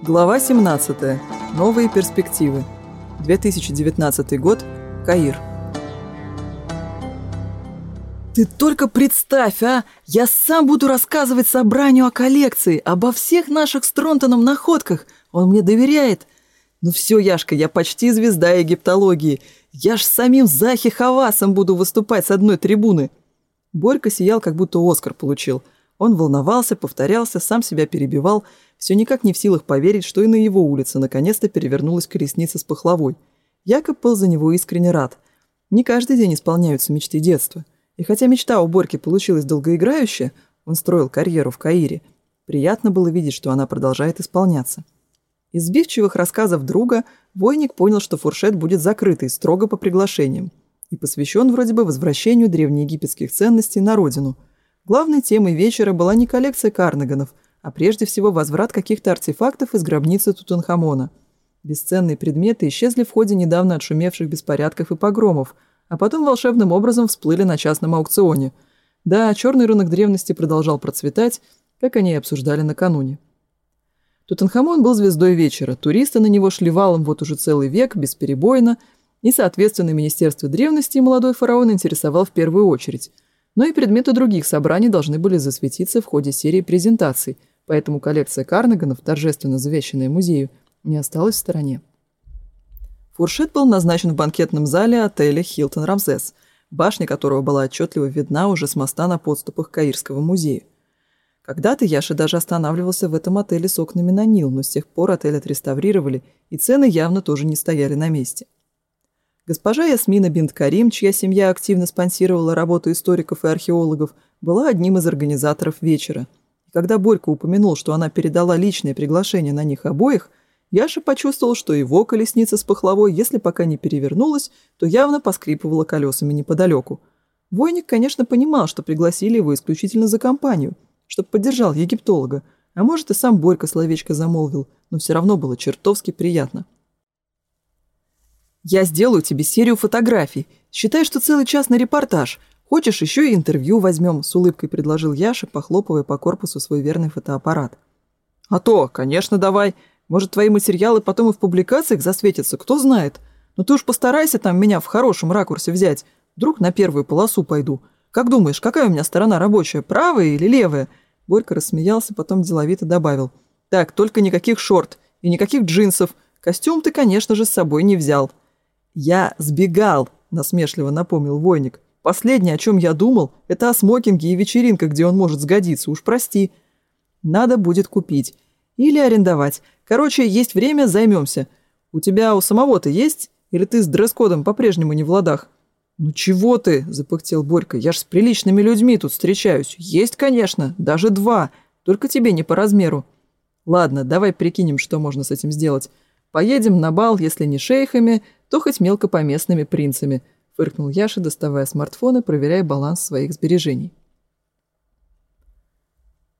Глава 17. Новые перспективы. 2019 год. Каир. Ты только представь, а! Я сам буду рассказывать собранию о коллекции, обо всех наших с Тронтоном находках. Он мне доверяет. Ну все, Яшка, я почти звезда египтологии. Я ж самим Захи Хавасом буду выступать с одной трибуны. Борька сиял, как будто Оскар получил. Он волновался, повторялся, сам себя перебивал – все никак не в силах поверить, что и на его улице наконец-то перевернулась колесница с пахлавой. Якоб был за него искренне рад. Не каждый день исполняются мечты детства. И хотя мечта у Борьки получилась долгоиграющая, он строил карьеру в Каире, приятно было видеть, что она продолжает исполняться. Из сбивчивых рассказов друга Войник понял, что фуршет будет закрытый, строго по приглашениям, и посвящен вроде бы возвращению древнеегипетских ценностей на родину. Главной темой вечера была не коллекция Карнаганов – а прежде всего возврат каких-то артефактов из гробницы Тутанхамона. Бесценные предметы исчезли в ходе недавно отшумевших беспорядков и погромов, а потом волшебным образом всплыли на частном аукционе. Да, черный рынок древности продолжал процветать, как они и обсуждали накануне. Тутанхамон был звездой вечера, туристы на него шли валом вот уже целый век, бесперебойно, и, соответственно, Министерство древности и молодой фараон интересовал в первую очередь – но и предметы других собраний должны были засветиться в ходе серии презентаций, поэтому коллекция Карнаганов, торжественно завещанная музею, не осталась в стороне. Фуршет был назначен в банкетном зале отеля «Хилтон Рамзес», башня которого была отчетливо видна уже с моста на подступах Каирского музея. Когда-то Яша даже останавливался в этом отеле с окнами на Нил, но с тех пор отель отреставрировали, и цены явно тоже не стояли на месте – Госпожа Ясмина Бинт Карим, чья семья активно спонсировала работу историков и археологов, была одним из организаторов вечера. И когда Борька упомянул, что она передала личное приглашение на них обоих, Яша почувствовал, что его колесница с пахлавой, если пока не перевернулась, то явно поскрипывала колесами неподалеку. Войник, конечно, понимал, что пригласили его исключительно за компанию, чтобы поддержал египтолога, а может и сам Борька словечко замолвил, но все равно было чертовски приятно. Я сделаю тебе серию фотографий. Считай, что целый час на репортаж. Хочешь, еще и интервью возьмем», — с улыбкой предложил Яша, похлопывая по корпусу свой верный фотоаппарат. «А то, конечно, давай. Может, твои материалы потом и в публикациях засветятся, кто знает. Но ты уж постарайся там меня в хорошем ракурсе взять. Вдруг на первую полосу пойду. Как думаешь, какая у меня сторона рабочая, правая или левая?» Борька рассмеялся, потом деловито добавил. «Так, только никаких шорт и никаких джинсов. Костюм ты, конечно же, с собой не взял». «Я сбегал», – насмешливо напомнил войник. «Последнее, о чем я думал, это о смокинге и вечеринках, где он может сгодиться, уж прости. Надо будет купить. Или арендовать. Короче, есть время, займемся. У тебя у самого-то есть? Или ты с дресс-кодом по-прежнему не в ладах?» «Ну чего ты?» – запыхтел Борька. «Я ж с приличными людьми тут встречаюсь. Есть, конечно, даже два. Только тебе не по размеру». «Ладно, давай прикинем, что можно с этим сделать. Поедем на бал, если не шейхами, то хоть мелкопоместными принцами», – фыркнул Яша, доставая смартфон и проверяя баланс своих сбережений.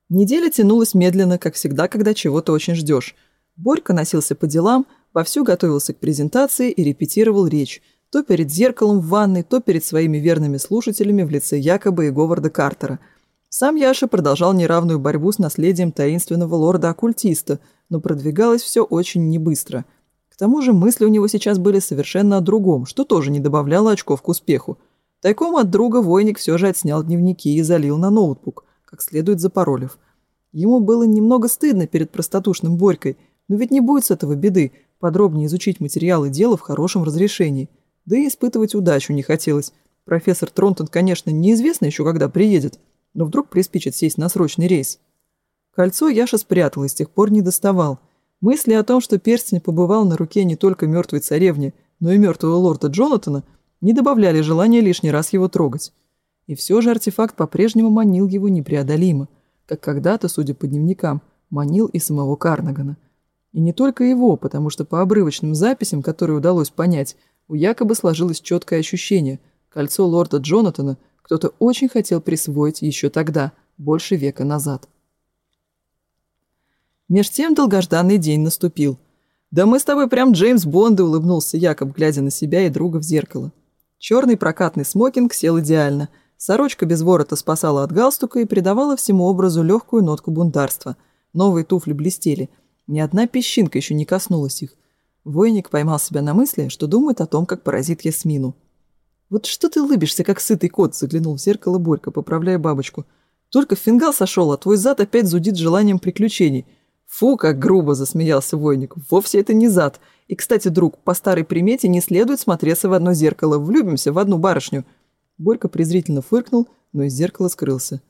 Неделя тянулась медленно, как всегда, когда чего-то очень ждешь. Борька носился по делам, вовсю готовился к презентации и репетировал речь – то перед зеркалом в ванной, то перед своими верными слушателями в лице Якоба и Говарда Картера. Сам Яша продолжал неравную борьбу с наследием таинственного лорда-оккультиста, но продвигалось все очень небыстро. К тому же мысли у него сейчас были совершенно о другом, что тоже не добавляло очков к успеху. Тайком от друга Войник все же отснял дневники и залил на ноутбук, как следует запаролив. Ему было немного стыдно перед простодушным Борькой, но ведь не будет с этого беды подробнее изучить материалы дела в хорошем разрешении. Да и испытывать удачу не хотелось. Профессор Тронтон, конечно, неизвестно еще когда приедет, но вдруг приспичит сесть на срочный рейс. Кольцо Яша спрятал и с тех пор не доставал – Мысли о том, что перстень побывал на руке не только мертвой царевни, но и мертвого лорда Джонатана, не добавляли желания лишний раз его трогать. И все же артефакт по-прежнему манил его непреодолимо, как когда-то, судя по дневникам, манил и самого Карнагана. И не только его, потому что по обрывочным записям, которые удалось понять, у якобы сложилось четкое ощущение – кольцо лорда Джонатана кто-то очень хотел присвоить еще тогда, больше века назад. Меж тем долгожданный день наступил. «Да мы с тобой прям Джеймс Бонд улыбнулся Якоб, глядя на себя и друга в зеркало. Черный прокатный смокинг сел идеально. Сорочка без ворота спасала от галстука и придавала всему образу легкую нотку бунтарства. Новые туфли блестели. Ни одна песчинка еще не коснулась их. Войник поймал себя на мысли, что думает о том, как поразит Ясмину. «Вот что ты лыбишься, как сытый кот!» – заглянул в зеркало Борька, поправляя бабочку. «Только фингал сошел, а твой зад опять зудит желанием приключений». Фу, как грубо засмеялся войник. Вовсе это не зад. И, кстати, друг, по старой примете не следует смотреться в одно зеркало. Влюбимся в одну барышню. Борька презрительно фыркнул, но из зеркала скрылся.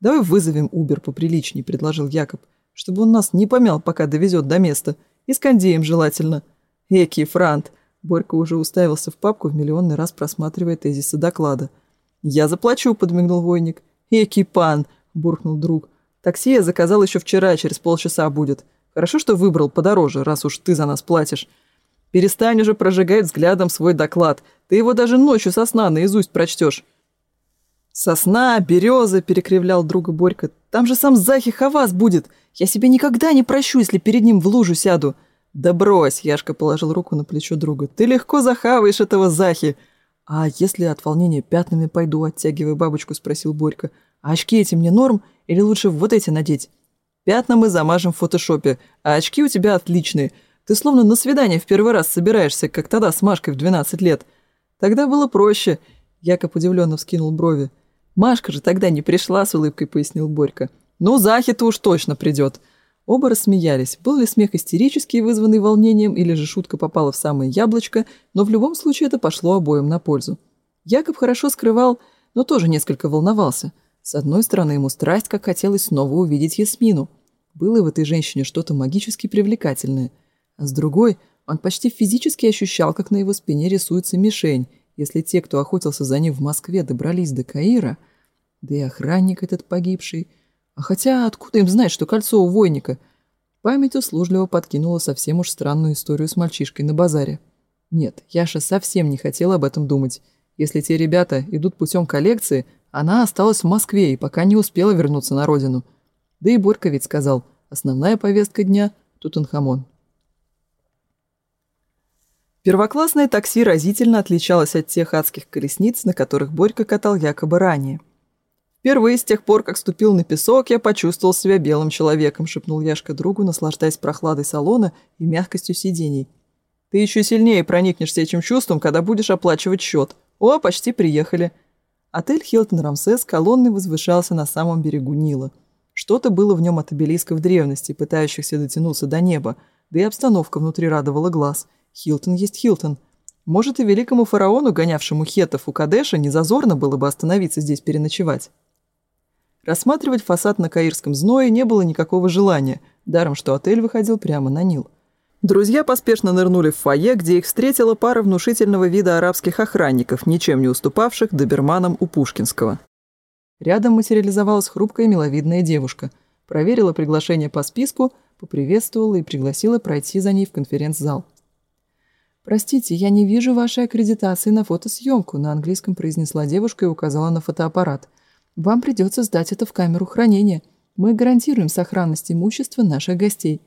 «Давай вызовем Убер поприличней», — предложил Якоб, «чтобы он нас не помял, пока довезет до места. И с кондеем желательно». «Экий франт!» Борька уже уставился в папку, в миллионный раз просматривая тезисы доклада. «Я заплачу», — подмигнул войник. «Экий пан!» — буркнул друг. Такси я заказал еще вчера, через полчаса будет. Хорошо, что выбрал подороже, раз уж ты за нас платишь. Перестань уже прожигать взглядом свой доклад. Ты его даже ночью со сна наизусть прочтешь. «Сосна, береза!» – перекривлял друга Борька. «Там же сам Захи Хавас будет! Я себе никогда не прощу, если перед ним в лужу сяду!» «Да брось!» – Яшка положил руку на плечо друга. «Ты легко захаваешь этого Захи!» «А если от волнения пятнами пойду?» – оттягивая бабочку, спросил Борька. – а очки эти мне норм, или лучше вот эти надеть? Пятна мы замажем в фотошопе, а очки у тебя отличные. Ты словно на свидание в первый раз собираешься, как тогда с Машкой в 12 лет. Тогда было проще. Якоб удивленно вскинул брови. Машка же тогда не пришла, с улыбкой пояснил Борька. Ну, Захи-то уж точно придет. Оба рассмеялись. Был ли смех истерический, вызванный волнением, или же шутка попала в самое яблочко, но в любом случае это пошло обоим на пользу. Якоб хорошо скрывал, но тоже несколько волновался – с одной стороны, ему страсть, как хотелось снова увидеть Ясмину. Было в этой женщине что-то магически привлекательное. А с другой, он почти физически ощущал, как на его спине рисуется мишень. Если те, кто охотился за ним в Москве, добрались до Каира, да и охранник этот погибший. А хотя откуда им знать, что кольцо у войника? Память услужливо подкинула совсем уж странную историю с мальчишкой на базаре. Нет, Яша совсем не хотела об этом думать. Если те ребята идут путем коллекции – она осталась в Москве и пока не успела вернуться на родину. Да и Борька ведь сказал, основная повестка дня – Тутанхамон. Первоклассное такси разительно отличалось от тех адских колесниц, на которых Борька катал якобы ранее. «Впервые с тех пор, как ступил на песок, я почувствовал себя белым человеком», – шепнул Яшка другу, наслаждаясь прохладой салона и мягкостью сидений. «Ты еще сильнее проникнешься этим чувством, когда будешь оплачивать счет. О, почти приехали!» Отель Хилтон Рамсес колонной возвышался на самом берегу Нила. Что-то было в нем от обелисков древности, пытающихся дотянуться до неба, да и обстановка внутри радовала глаз. Хилтон есть Хилтон. Может, и великому фараону, гонявшему хетов у Кадеша, не зазорно было бы остановиться здесь переночевать. Рассматривать фасад на Каирском зное не было никакого желания, даром что отель выходил прямо на Нил. Друзья поспешно нырнули в фойе, где их встретила пара внушительного вида арабских охранников, ничем не уступавших доберманам у Пушкинского. Рядом материализовалась хрупкая миловидная девушка. Проверила приглашение по списку, поприветствовала и пригласила пройти за ней в конференц-зал. «Простите, я не вижу вашей аккредитации на фотосъемку», на английском произнесла девушка и указала на фотоаппарат. «Вам придется сдать это в камеру хранения. Мы гарантируем сохранность имущества наших гостей».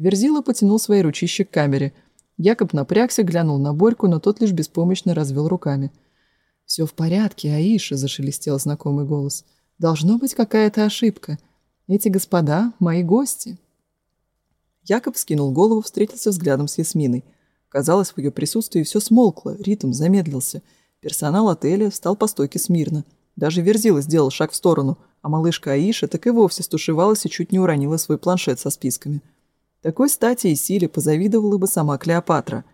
Верзила потянул свои ручища к камере. Якоб напрягся, глянул на Борьку, но тот лишь беспомощно развел руками. «Все в порядке, Аиша», – зашелестел знакомый голос. «Должно быть какая-то ошибка. Эти господа – мои гости». Якоб скинул голову, встретился взглядом с Ясминой. Казалось, в ее присутствии все смолкло, ритм замедлился. Персонал отеля встал по стойке смирно. Даже Верзила сделал шаг в сторону, а малышка Аиша так и вовсе стушевалась и чуть не уронила свой планшет со списками. Такой стати и силе позавидовала бы сама Клеопатра.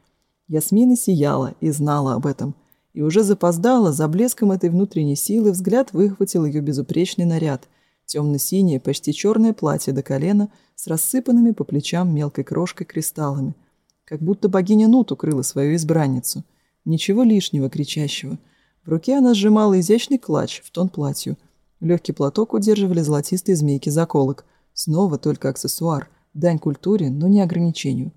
Ясмина сияла и знала об этом. И уже запоздала, за блеском этой внутренней силы взгляд выхватил ее безупречный наряд. Темно-синее, почти черное платье до колена с рассыпанными по плечам мелкой крошкой кристаллами. Как будто богиня Нут укрыла свою избранницу. Ничего лишнего, кричащего. В руке она сжимала изящный клатч в тон платью. Легкий платок удерживали золотистые змейки заколок. Снова только аксессуар – дань культуре, но не ограничению.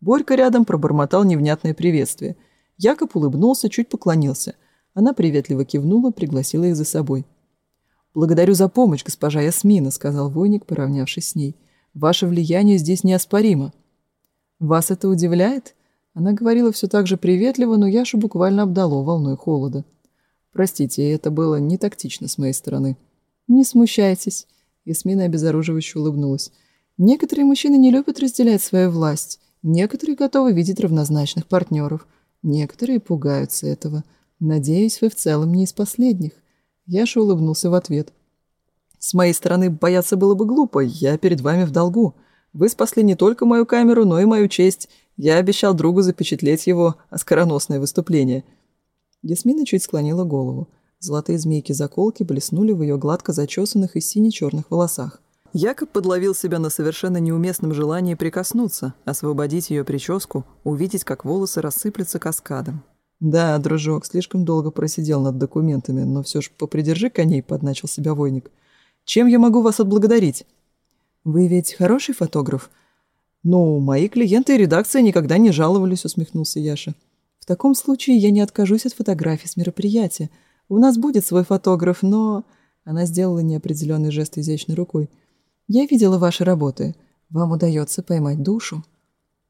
Борька рядом пробормотал невнятное приветствие. Якоб улыбнулся, чуть поклонился. Она приветливо кивнула, пригласила их за собой. «Благодарю за помощь, госпожа Ясмина», — сказал войник, поравнявшись с ней. «Ваше влияние здесь неоспоримо». «Вас это удивляет?» Она говорила все так же приветливо, но Яшу буквально обдало волной холода. «Простите, это было не тактично с моей стороны». «Не смущайтесь», — Ясмина обезоруживающе улыбнулась. Некоторые мужчины не любят разделять свою власть, некоторые готовы видеть равнозначных партнеров, некоторые пугаются этого. Надеюсь, вы в целом не из последних. Яша улыбнулся в ответ. С моей стороны бояться было бы глупо, я перед вами в долгу. Вы спасли не только мою камеру, но и мою честь. Я обещал другу запечатлеть его оскароносное выступление. Ясмина чуть склонила голову. Золотые змейки-заколки блеснули в ее гладко зачесанных и сине-черных волосах. Якоб подловил себя на совершенно неуместном желании прикоснуться, освободить ее прическу, увидеть, как волосы рассыплются каскадом. «Да, дружок, слишком долго просидел над документами, но все ж попридержи коней», — подначил себя войник. «Чем я могу вас отблагодарить?» «Вы ведь хороший фотограф?» «Ну, мои клиенты и редакция никогда не жаловались», — усмехнулся Яша. «В таком случае я не откажусь от фотографий с мероприятия. У нас будет свой фотограф, но...» Она сделала неопределенный жест изящной рукой — я видела ваши работы. Вам удается поймать душу».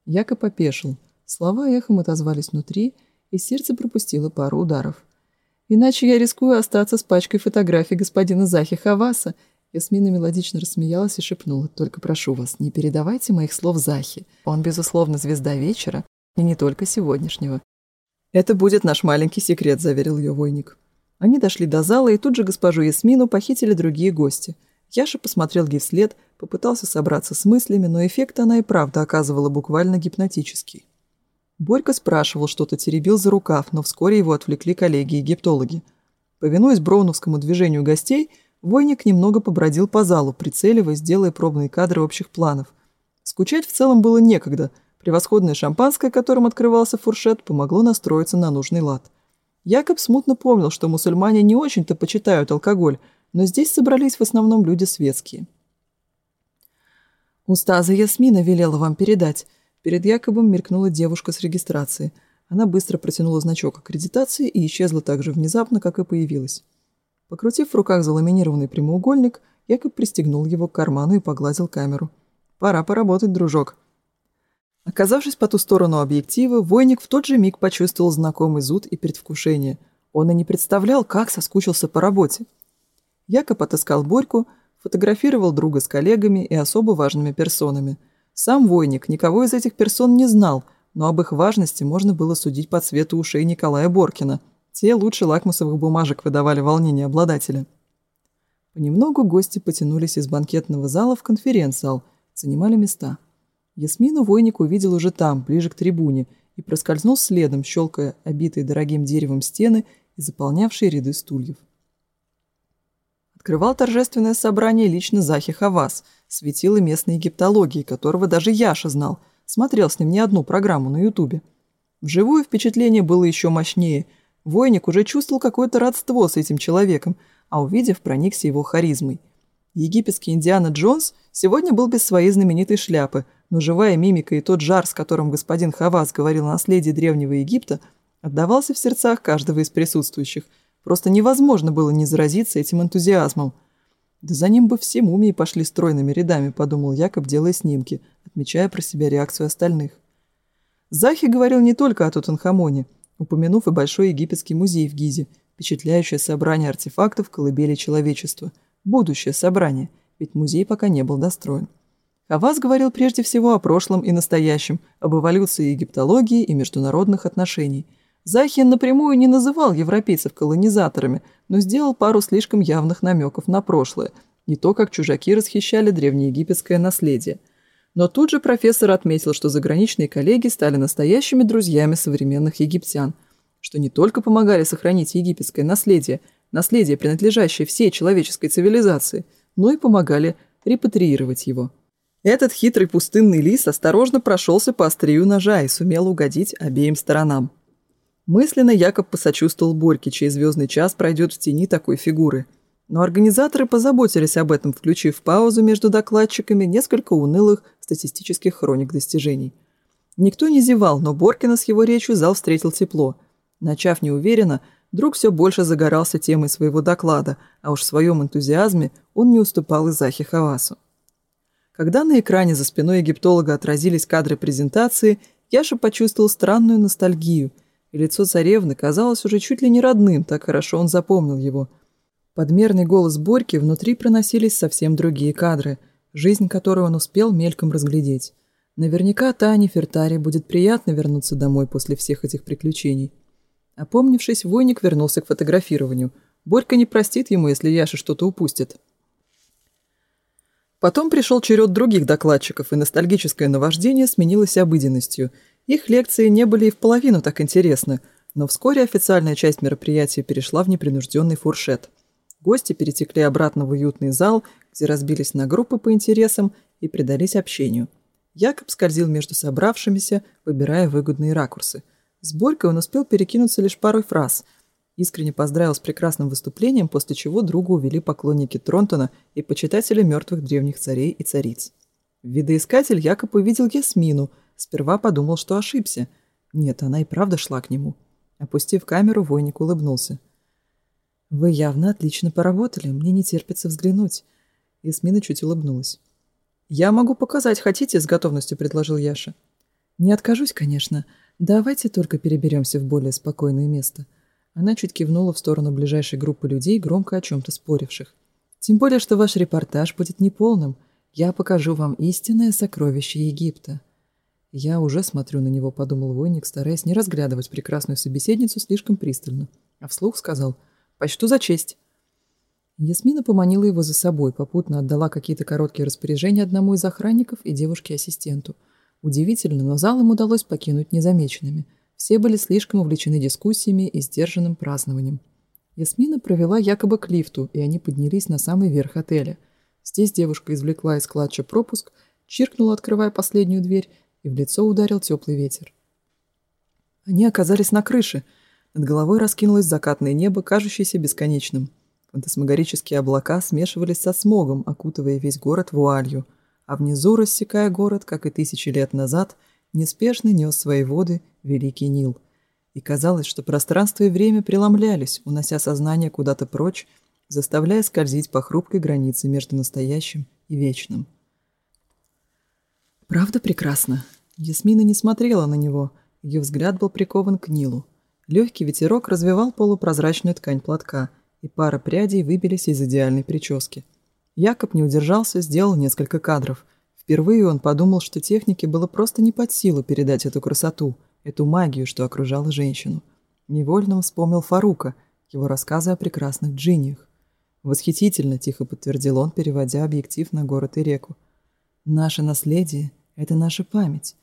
Якоб опешил. Слова эхом отозвались внутри, и сердце пропустило пару ударов. «Иначе я рискую остаться с пачкой фотографий господина Захи Хаваса». Ясмина мелодично рассмеялась и шепнула. «Только прошу вас, не передавайте моих слов Захи. Он, безусловно, звезда вечера, и не только сегодняшнего». «Это будет наш маленький секрет», — заверил ее войник. Они дошли до зала, и тут же госпожу Ясмину похитили другие Я посмотрел ей вслед, попытался собраться с мыслями, но эффект она и правда оказывала буквально гипнотический. Борька спрашивал что-то, теребил за рукав, но вскоре его отвлекли коллеги-египтологи. Повинуясь броуновскому движению гостей, Войник немного побродил по залу, прицеливаясь, делая пробные кадры общих планов. Скучать в целом было некогда. Превосходное шампанское, которым открывался фуршет, помогло настроиться на нужный лад. Якоб смутно помнил, что мусульмане не очень-то почитают алкоголь – но здесь собрались в основном люди светские. «Устаза Ясмина велела вам передать». Перед Яковом мелькнула девушка с регистрации. Она быстро протянула значок аккредитации и исчезла так же внезапно, как и появилась. Покрутив в руках заламинированный прямоугольник, Якоб пристегнул его к карману и погладил камеру. «Пора поработать, дружок». Оказавшись по ту сторону объектива, Войник в тот же миг почувствовал знакомый зуд и предвкушение. Он и не представлял, как соскучился по работе. Якоб отыскал Борьку, фотографировал друга с коллегами и особо важными персонами. Сам Войник никого из этих персон не знал, но об их важности можно было судить по цвету ушей Николая Боркина. Те лучше лакмусовых бумажек выдавали волнение обладателя. Понемногу гости потянулись из банкетного зала в конференц-зал, занимали места. Ясмину Войник увидел уже там, ближе к трибуне, и проскользнул следом, щелкая обитые дорогим деревом стены и заполнявшие ряды стульев открывал торжественное собрание лично Захи Хавас, светило местной египтологии, которого даже Яша знал, смотрел с ним не одну программу на ютубе. Вживую впечатление было еще мощнее. Войник уже чувствовал какое-то родство с этим человеком, а увидев, проникся его харизмой. Египетский Индиана Джонс сегодня был без своей знаменитой шляпы, но живая мимика и тот жар, с которым господин Хавас говорил о наследии Древнего Египта, отдавался в сердцах каждого из присутствующих – Просто невозможно было не заразиться этим энтузиазмом. «Да за ним бы все мумии пошли стройными рядами», – подумал Якоб, делая снимки, отмечая про себя реакцию остальных. Захи говорил не только о Тутанхамоне, упомянув и Большой египетский музей в Гизе, впечатляющее собрание артефактов колыбели человечества. Будущее собрание, ведь музей пока не был достроен. Хавас говорил прежде всего о прошлом и настоящем, об эволюции египтологии и международных отношениях. Захин напрямую не называл европейцев колонизаторами, но сделал пару слишком явных намеков на прошлое и то, как чужаки расхищали древнеегипетское наследие. Но тут же профессор отметил, что заграничные коллеги стали настоящими друзьями современных египтян, что не только помогали сохранить египетское наследие, наследие, принадлежащее всей человеческой цивилизации, но и помогали репатриировать его. Этот хитрый пустынный лис осторожно прошелся по острию ножа и сумел угодить обеим сторонам. Мысленно Якоб посочувствовал Борьке, чей звездный час пройдет в тени такой фигуры. Но организаторы позаботились об этом, включив паузу между докладчиками несколько унылых статистических хроник достижений. Никто не зевал, но Боркина с его речью зал встретил тепло. Начав неуверенно, друг все больше загорался темой своего доклада, а уж в своем энтузиазме он не уступал и Захи Хавасу. Когда на экране за спиной египтолога отразились кадры презентации, Яша почувствовал странную ностальгию – Лицо царевны казалось уже чуть ли не родным, так хорошо он запомнил его. Подмерный голос Борьки внутри проносились совсем другие кадры, жизнь которой он успел мельком разглядеть. Наверняка Тане Фертаре будет приятно вернуться домой после всех этих приключений. Опомнившись, войник вернулся к фотографированию. Борька не простит ему, если Яша что-то упустит. Потом пришел черед других докладчиков, и ностальгическое наваждение сменилось обыденностью – их лекции не были и в половину так интересны, но вскоре официальная часть мероприятия перешла в непринужденный фуршет. Гости перетекли обратно в уютный зал, где разбились на группы по интересам и предались общению. Якоб скользил между собравшимися, выбирая выгодные ракурсы. С Борькой он успел перекинуться лишь парой фраз. Искренне поздравил с прекрасным выступлением, после чего друга увели поклонники Тронтона и почитатели мертвых древних царей и цариц. Видоискатель Якоб увидел Ясмину – Сперва подумал, что ошибся. Нет, она и правда шла к нему. Опустив камеру, войник улыбнулся. «Вы явно отлично поработали, мне не терпится взглянуть». Ясмина чуть улыбнулась. «Я могу показать, хотите?» – с готовностью предложил Яша. «Не откажусь, конечно. Давайте только переберемся в более спокойное место». Она чуть кивнула в сторону ближайшей группы людей, громко о чем-то споривших. «Тем более, что ваш репортаж будет неполным. Я покажу вам истинное сокровище Египта». «Я уже смотрю на него», — подумал войник, стараясь не разглядывать прекрасную собеседницу слишком пристально. А вслух сказал «Почту за честь». Ясмина поманила его за собой, попутно отдала какие-то короткие распоряжения одному из охранников и девушке-ассистенту. Удивительно, но зал им удалось покинуть незамеченными — все были слишком увлечены дискуссиями и сдержанным празднованием. Ясмина провела якобы к лифту, и они поднялись на самый верх отеля. Здесь девушка извлекла из клатча пропуск, чиркнула, открывая последнюю дверь, и в лицо ударил теплый ветер. Они оказались на крыше. Над головой раскинулось закатное небо, кажущееся бесконечным. Фантасмагорические облака смешивались со смогом, окутывая весь город вуалью, а внизу, рассекая город, как и тысячи лет назад, неспешно нес свои воды Великий Нил. И казалось, что пространство и время преломлялись, унося сознание куда-то прочь, заставляя скользить по хрупкой границе между настоящим и вечным. Правда прекрасно? Ясмина не смотрела на него. Ее взгляд был прикован к Нилу. Легкий ветерок развивал полупрозрачную ткань платка, и пара прядей выбились из идеальной прически. Якоб не удержался, сделал несколько кадров. Впервые он подумал, что технике было просто не под силу передать эту красоту, эту магию, что окружала женщину. Невольно вспомнил Фарука, его рассказы о прекрасных джинниях. «Восхитительно», – тихо подтвердил он, переводя объектив на город и реку. «Наше наследие — это наша память».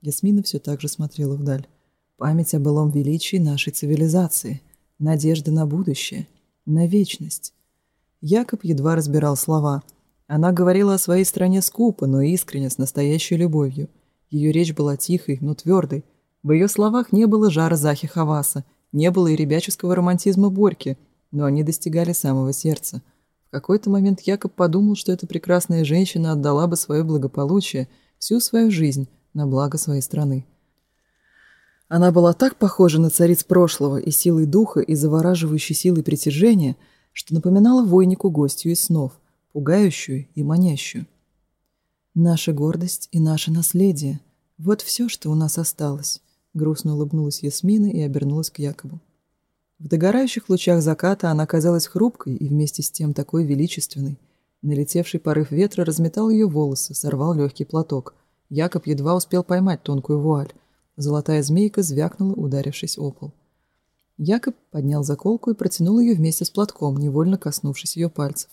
Ясмина все так же смотрела вдаль. «Память о былом величии нашей цивилизации, надежда на будущее, на вечность». Якоб едва разбирал слова. Она говорила о своей стране скупо, но искренне, с настоящей любовью. Ее речь была тихой, но твердой, в ее словах не было жара Захи Хаваса, не было и ребяческого романтизма Борьки, но они достигали самого сердца. В какой-то момент Якоб подумал, что эта прекрасная женщина отдала бы свое благополучие, всю свою жизнь на благо своей страны. Она была так похожа на цариц прошлого и силой духа, и завораживающей силой притяжения, что напоминала войнику гостью из снов, пугающую и манящую. «Наша гордость и наше наследие — вот все, что у нас осталось», — грустно улыбнулась Ясмина и обернулась к Якобу. В догорающих лучах заката она казалась хрупкой и вместе с тем такой величественной. Налетевший порыв ветра разметал ее волосы, сорвал легкий платок. Якоб едва успел поймать тонкую вуаль. Золотая змейка звякнула, ударившись о пол. Якоб поднял заколку и протянул ее вместе с платком, невольно коснувшись ее пальцев.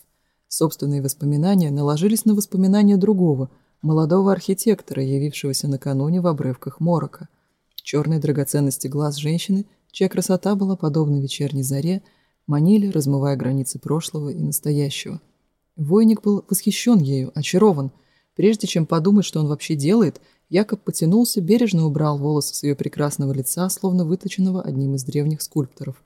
Собственные воспоминания наложились на воспоминания другого, молодого архитектора, явившегося накануне в обрывках морока. Черные драгоценности глаз женщины – чья красота была подобна вечерней заре, манили, размывая границы прошлого и настоящего. Войник был восхищен ею, очарован. Прежде чем подумать, что он вообще делает, Якоб потянулся, бережно убрал волосы с ее прекрасного лица, словно выточенного одним из древних скульпторов.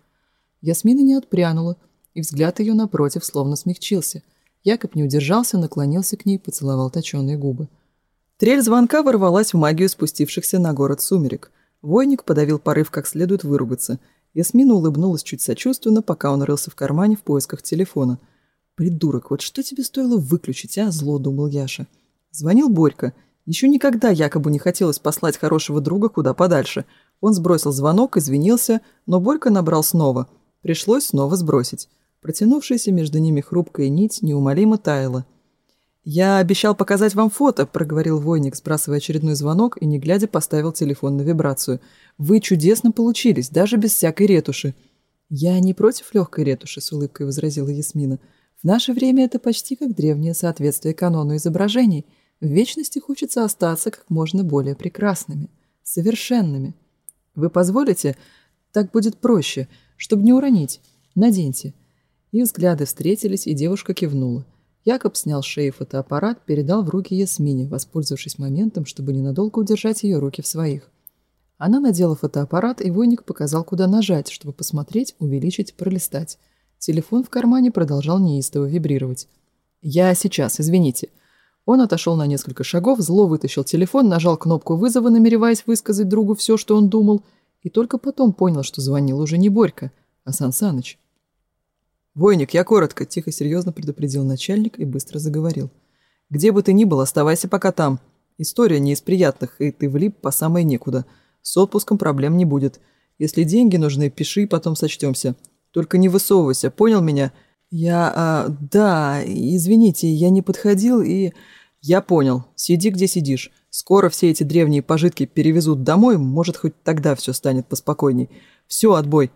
Ясмина не отпрянула, и взгляд ее напротив словно смягчился. Якоб не удержался, наклонился к ней, поцеловал точеные губы. Трель звонка ворвалась в магию спустившихся на город сумерек. Войник подавил порыв как следует выругаться. Ясмина улыбнулась чуть сочувственно, пока он рылся в кармане в поисках телефона. «Придурок, вот что тебе стоило выключить, а?» – зло думал Яша. Звонил Борька. Еще никогда якобы не хотелось послать хорошего друга куда подальше. Он сбросил звонок, извинился, но Борька набрал снова. Пришлось снова сбросить. Протянувшаяся между ними хрупкая нить неумолимо таяла – «Я обещал показать вам фото», — проговорил Войник, сбрасывая очередной звонок и, не глядя, поставил телефон на вибрацию. «Вы чудесно получились, даже без всякой ретуши». «Я не против легкой ретуши», — с улыбкой возразила Ясмина. «В наше время это почти как древнее соответствие канону изображений. В вечности хочется остаться как можно более прекрасными, совершенными. Вы позволите? Так будет проще, чтобы не уронить. Наденьте». Их взгляды Якоб снял шею фотоаппарат, передал в руки Ясмине, воспользовавшись моментом, чтобы ненадолго удержать ее руки в своих. Она надела фотоаппарат, и войник показал, куда нажать, чтобы посмотреть, увеличить, пролистать. Телефон в кармане продолжал неистово вибрировать. «Я сейчас, извините». Он отошел на несколько шагов, зло вытащил телефон, нажал кнопку вызова, намереваясь высказать другу все, что он думал, и только потом понял, что звонил уже не Борька, а Сан Саныч. Войник, я коротко, тихо, серьезно предупредил начальник и быстро заговорил. Где бы ты ни был, оставайся пока там. История не из приятных, и ты влип по самое некуда. С отпуском проблем не будет. Если деньги нужны, пиши, потом сочтемся. Только не высовывайся, понял меня? Я... А, да, извините, я не подходил и... Я понял. Сиди, где сидишь. Скоро все эти древние пожитки перевезут домой, может, хоть тогда все станет поспокойней. Все, отбой.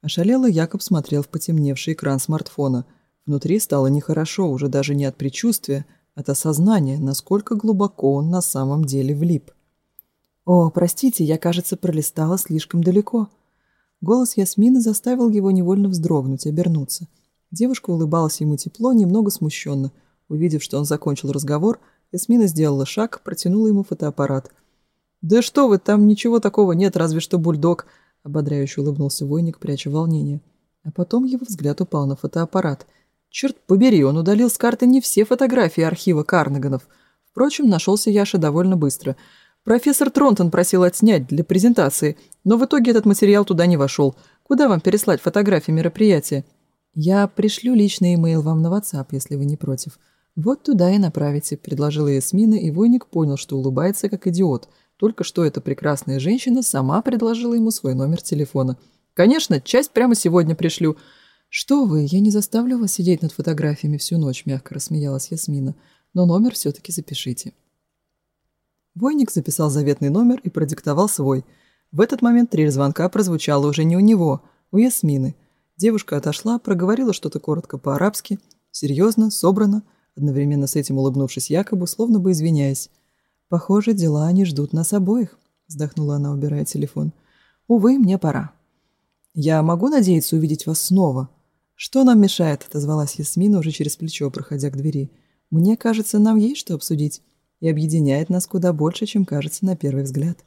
Ошалела, Якоб смотрел в потемневший экран смартфона. Внутри стало нехорошо, уже даже не от предчувствия, от осознания, насколько глубоко он на самом деле влип. «О, простите, я, кажется, пролистала слишком далеко». Голос Ясмины заставил его невольно вздрогнуть, обернуться. Девушка улыбалась ему тепло, немного смущенно. Увидев, что он закончил разговор, Ясмина сделала шаг, протянула ему фотоаппарат. «Да что вы, там ничего такого нет, разве что бульдог ободряюще улыбнулся войник, пряча волнение. А потом его взгляд упал на фотоаппарат. Черт побери, он удалил с карты не все фотографии архива Карнаганов. Впрочем, нашелся Яша довольно быстро. Профессор Тронтон просил отснять для презентации, но в итоге этот материал туда не вошел. Куда вам переслать фотографии мероприятия? Я пришлю личный имейл вам на WhatsApp, если вы не против. Вот туда и направите, предложила Ясмина, и войник понял, что улыбается как идиот – только что эта прекрасная женщина сама предложила ему свой номер телефона. «Конечно, часть прямо сегодня пришлю». «Что вы, я не заставлю вас сидеть над фотографиями всю ночь», – мягко рассмеялась Ясмина. «Но номер все-таки запишите». Войник записал заветный номер и продиктовал свой. В этот момент три звонка прозвучало уже не у него, у Ясмины. Девушка отошла, проговорила что-то коротко по-арабски, серьезно, собрано, одновременно с этим улыбнувшись якобы, словно бы извиняясь.«Похоже, дела не ждут нас обоих», — вздохнула она, убирая телефон. «Увы, мне пора». «Я могу надеяться увидеть вас снова?» «Что нам мешает?» — отозвалась Ясмина уже через плечо, проходя к двери. «Мне кажется, нам есть что обсудить, и объединяет нас куда больше, чем кажется на первый взгляд».